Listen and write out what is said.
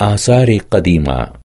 آثار قديمة.